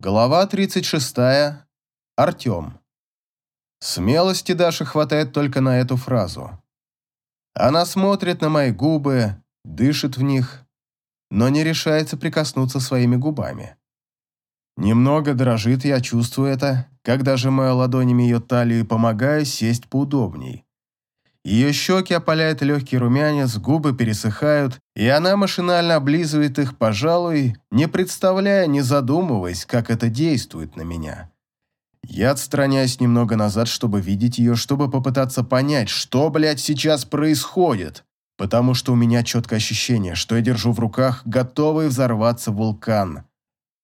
Глава 36. Артем. Смелости Даши хватает только на эту фразу. Она смотрит на мои губы, дышит в них, но не решается прикоснуться своими губами. Немного дрожит, я чувствую это, когда сжимаю ладонями ее талию и помогаю сесть поудобней. Ее щеки опаляет легкий румянец, губы пересыхают, и она машинально облизывает их, пожалуй, не представляя, не задумываясь, как это действует на меня. Я отстраняюсь немного назад, чтобы видеть ее, чтобы попытаться понять, что, блядь, сейчас происходит, потому что у меня четкое ощущение, что я держу в руках готовый взорваться вулкан.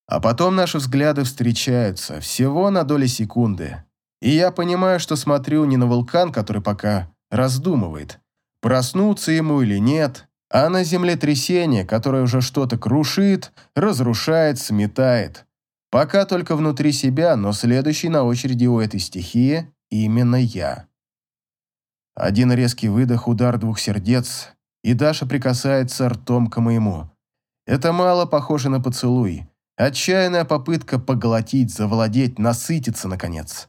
А потом наши взгляды встречаются, всего на доли секунды. И я понимаю, что смотрю не на вулкан, который пока раздумывает, проснуться ему или нет, а на землетрясение, которое уже что-то крушит, разрушает, сметает. Пока только внутри себя, но следующий на очереди у этой стихии именно я. Один резкий выдох, удар двух сердец, и Даша прикасается ртом к моему. Это мало похоже на поцелуй. Отчаянная попытка поглотить, завладеть, насытиться, наконец.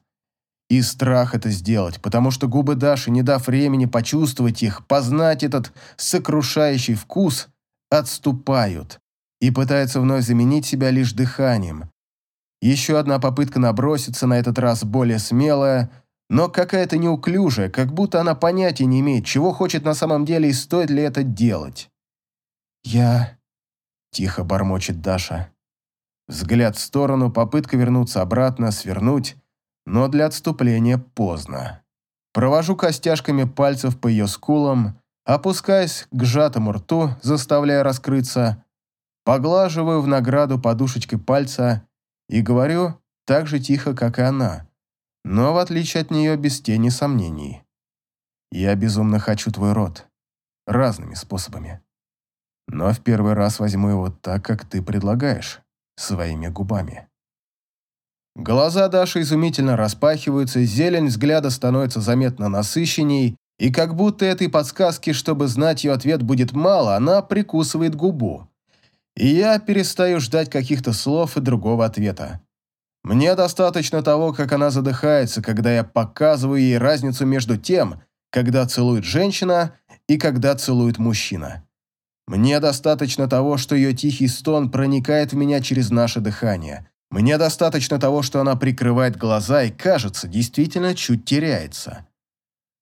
И страх это сделать, потому что губы Даши, не дав времени почувствовать их, познать этот сокрушающий вкус, отступают и пытаются вновь заменить себя лишь дыханием. Еще одна попытка наброситься, на этот раз более смелая, но какая-то неуклюжая, как будто она понятия не имеет, чего хочет на самом деле и стоит ли это делать. «Я...» – тихо бормочет Даша. Взгляд в сторону, попытка вернуться обратно, свернуть, но для отступления поздно. Провожу костяшками пальцев по ее скулам, опускаясь к сжатому рту, заставляя раскрыться, поглаживаю в награду подушечкой пальца и говорю так же тихо, как и она, но в отличие от нее без тени сомнений. Я безумно хочу твой рот. Разными способами. Но в первый раз возьму его так, как ты предлагаешь, своими губами. Глаза Даши изумительно распахиваются, зелень взгляда становится заметно насыщенней, и как будто этой подсказки, чтобы знать ее ответ будет мало, она прикусывает губу. И я перестаю ждать каких-то слов и другого ответа. Мне достаточно того, как она задыхается, когда я показываю ей разницу между тем, когда целует женщина и когда целует мужчина. Мне достаточно того, что ее тихий стон проникает в меня через наше дыхание – мне достаточно того, что она прикрывает глаза и, кажется, действительно чуть теряется.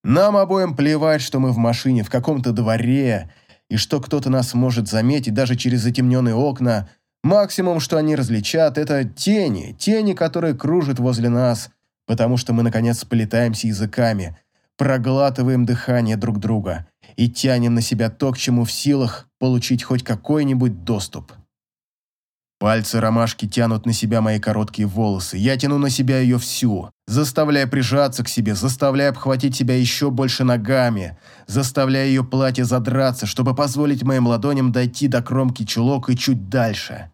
Нам обоим плевать, что мы в машине, в каком-то дворе, и что кто-то нас может заметить даже через затемненные окна. Максимум, что они различат, это тени, тени, которые кружат возле нас, потому что мы, наконец, сплетаемся языками, проглатываем дыхание друг друга и тянем на себя то, к чему в силах получить хоть какой-нибудь доступ. Пальцы ромашки тянут на себя мои короткие волосы. Я тяну на себя ее всю, заставляя прижаться к себе, заставляя обхватить себя еще больше ногами, заставляя ее платье задраться, чтобы позволить моим ладоням дойти до кромки чулок и чуть дальше.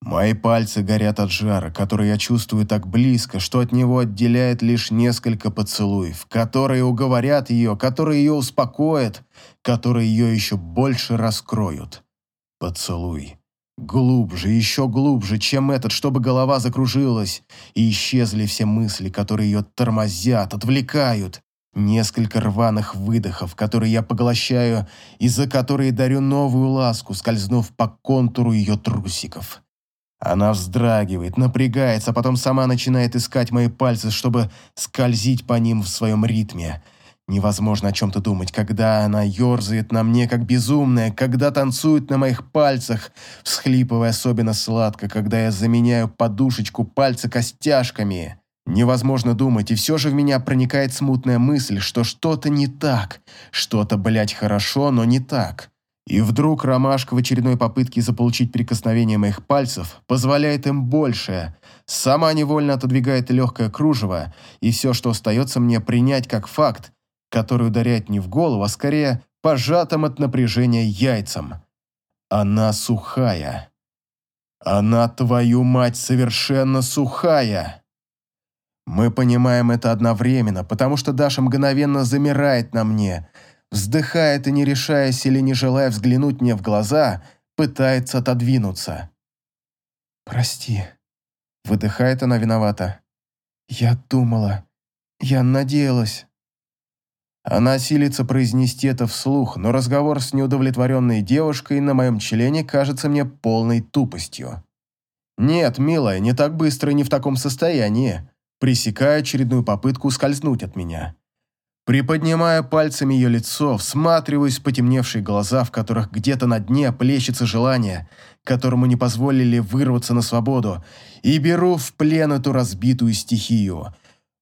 Мои пальцы горят от жара, который я чувствую так близко, что от него отделяет лишь несколько поцелуев, которые уговорят ее, которые ее успокоят, которые ее еще больше раскроют. Поцелуй. Глубже, еще глубже, чем этот, чтобы голова закружилась, и исчезли все мысли, которые ее тормозят, отвлекают. Несколько рваных выдохов, которые я поглощаю, и за которые дарю новую ласку, скользнув по контуру ее трусиков. Она вздрагивает, напрягается, а потом сама начинает искать мои пальцы, чтобы скользить по ним в своем ритме – Невозможно о чем-то думать, когда она ерзает на мне, как безумная, когда танцует на моих пальцах, всхлипывая особенно сладко, когда я заменяю подушечку пальца костяшками. Невозможно думать, и все же в меня проникает смутная мысль, что что-то не так, что-то, блядь, хорошо, но не так. И вдруг ромашка в очередной попытке заполучить прикосновение моих пальцев позволяет им большее, сама невольно отодвигает легкое кружево, и все, что остается мне принять как факт, который ударяет не в голову, а скорее пожатым от напряжения яйцам. Она сухая. Она, твою мать, совершенно сухая. Мы понимаем это одновременно, потому что Даша мгновенно замирает на мне, вздыхает и, не решаясь или не желая взглянуть мне в глаза, пытается отодвинуться. «Прости», Выдыхает она виновата. «Я думала, я надеялась». Она силится произнести это вслух, но разговор с неудовлетворенной девушкой на моем члене кажется мне полной тупостью. «Нет, милая, не так быстро и не в таком состоянии», пресекая очередную попытку ускользнуть от меня. Приподнимая пальцами ее лицо, всматриваюсь в потемневшие глаза, в которых где-то на дне плещется желание, которому не позволили вырваться на свободу, и беру в плен эту разбитую стихию.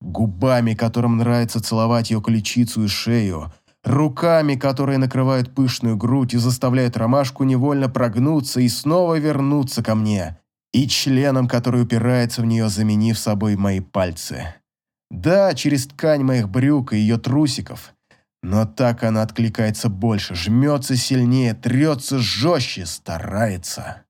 Губами, которым нравится целовать ее ключицу и шею, руками, которые накрывают пышную грудь и заставляют ромашку невольно прогнуться и снова вернуться ко мне, и членом, который упирается в нее, заменив собой мои пальцы. Да, через ткань моих брюк и ее трусиков. Но так она откликается больше, жмется сильнее, трется жестче, старается.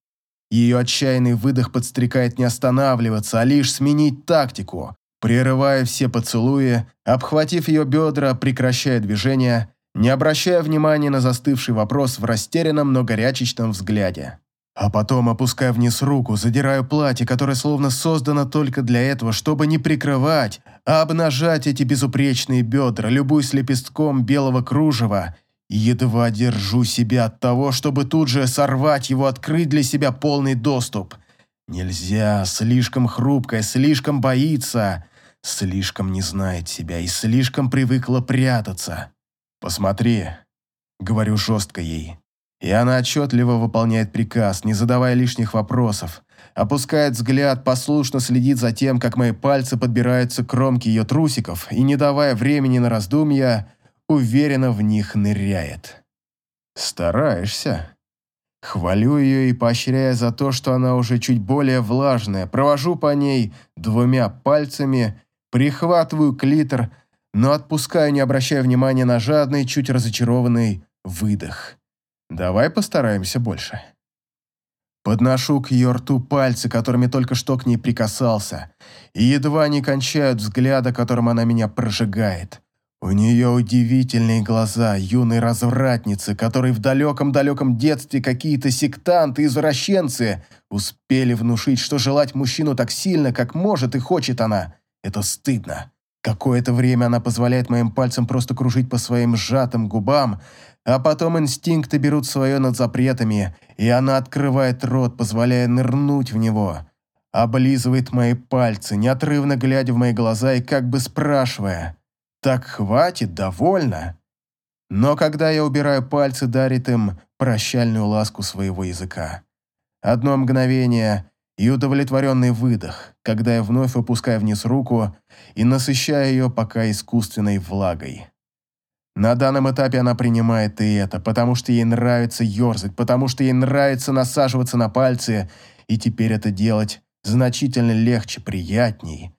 Ее отчаянный выдох подстрекает не останавливаться, а лишь сменить тактику. Прерывая все поцелуи, обхватив ее бедра, прекращая движение, не обращая внимания на застывший вопрос в растерянном, но горячечном взгляде. А потом, опуская вниз руку, задираю платье, которое словно создано только для этого, чтобы не прикрывать, а обнажать эти безупречные бедра, любуясь лепестком белого кружева, едва держу себя от того, чтобы тут же сорвать его, открыть для себя полный доступ. Нельзя, слишком хрупкая, слишком боится, слишком не знает себя и слишком привыкла прятаться. «Посмотри», — говорю жестко ей, и она отчетливо выполняет приказ, не задавая лишних вопросов. Опускает взгляд, послушно следит за тем, как мои пальцы подбираются к кромке ее трусиков и, не давая времени на раздумья, уверенно в них ныряет. «Стараешься». Хвалю ее и поощряя за то, что она уже чуть более влажная, провожу по ней двумя пальцами, прихватываю клитор, но отпускаю, не обращая внимания на жадный, чуть разочарованный выдох. Давай постараемся больше. Подношу к ее рту пальцы, которыми только что к ней прикасался, и едва не кончают взгляда, которым она меня прожигает. У нее удивительные глаза юной развратницы, которые в далеком-далеком детстве какие-то сектанты-извращенцы успели внушить, что желать мужчину так сильно, как может и хочет она, это стыдно. Какое-то время она позволяет моим пальцам просто кружить по своим сжатым губам, а потом инстинкты берут свое над запретами, и она открывает рот, позволяя нырнуть в него. Облизывает мои пальцы, неотрывно глядя в мои глаза и как бы спрашивая, «Так хватит, довольно?» Но когда я убираю пальцы, дарит им прощальную ласку своего языка. Одно мгновение и удовлетворенный выдох, когда я вновь опускаю вниз руку и насыщаю ее пока искусственной влагой. На данном этапе она принимает и это, потому что ей нравится ерзать, потому что ей нравится насаживаться на пальцы, и теперь это делать значительно легче, приятней.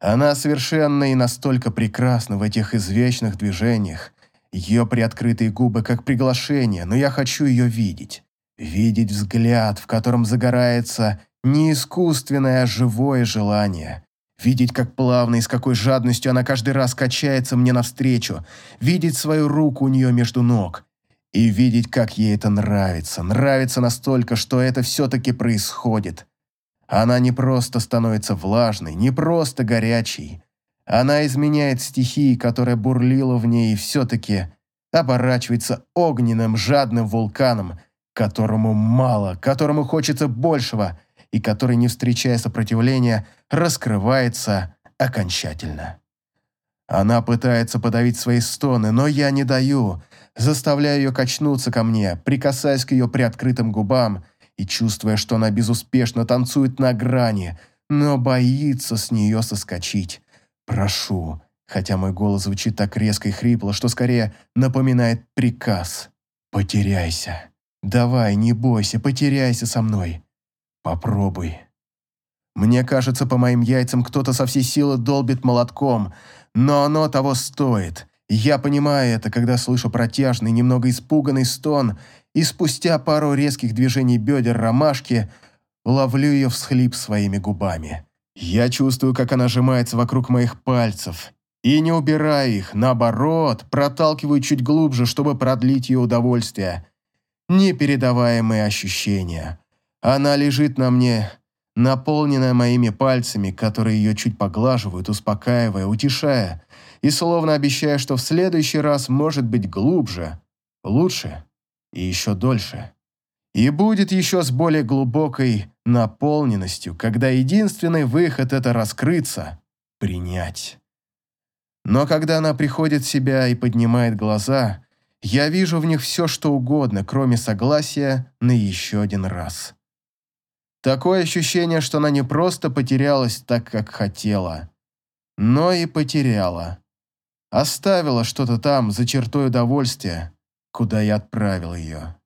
Она совершенно и настолько прекрасна в этих извечных движениях. Ее приоткрытые губы как приглашение, но я хочу ее видеть. Видеть взгляд, в котором загорается не искусственное, а живое желание. Видеть, как плавно и с какой жадностью она каждый раз качается мне навстречу. Видеть свою руку у нее между ног. И видеть, как ей это нравится. Нравится настолько, что это все-таки происходит. Она не просто становится влажной, не просто горячей. Она изменяет стихии, которая бурлила в ней, и все-таки оборачивается огненным, жадным вулканом, которому мало, которому хочется большего – и который, не встречая сопротивления, раскрывается окончательно. Она пытается подавить свои стоны, но я не даю, заставляя ее качнуться ко мне, прикасаясь к ее приоткрытым губам и чувствуя, что она безуспешно танцует на грани, но боится с нее соскочить. Прошу, хотя мой голос звучит так резко и хрипло, что скорее напоминает приказ. «Потеряйся. Давай, не бойся, потеряйся со мной. Попробуй. Мне кажется, по моим яйцам кто-то со всей силы долбит молотком, но оно того стоит. Я понимаю это, когда слышу протяжный, немного испуганный стон, и спустя пару резких движений бедер ромашки ловлю ее всхлип своими губами. Я чувствую, как она сжимается вокруг моих пальцев, и не убирая их, наоборот, проталкиваю чуть глубже, чтобы продлить ее удовольствие. Непередаваемые ощущения. Она лежит на мне, наполненная моими пальцами, которые ее чуть поглаживают, успокаивая, утешая, и словно обещая, что в следующий раз может быть глубже, лучше и еще дольше. И будет еще с более глубокой наполненностью, когда единственный выход – это раскрыться, принять. Но когда она приходит в себя и поднимает глаза, я вижу в них все, что угодно, кроме согласия на еще один раз. Такое ощущение, что она не просто потерялась так, как хотела, но и потеряла. Оставила что-то там, за чертой удовольствия, куда я отправил ее.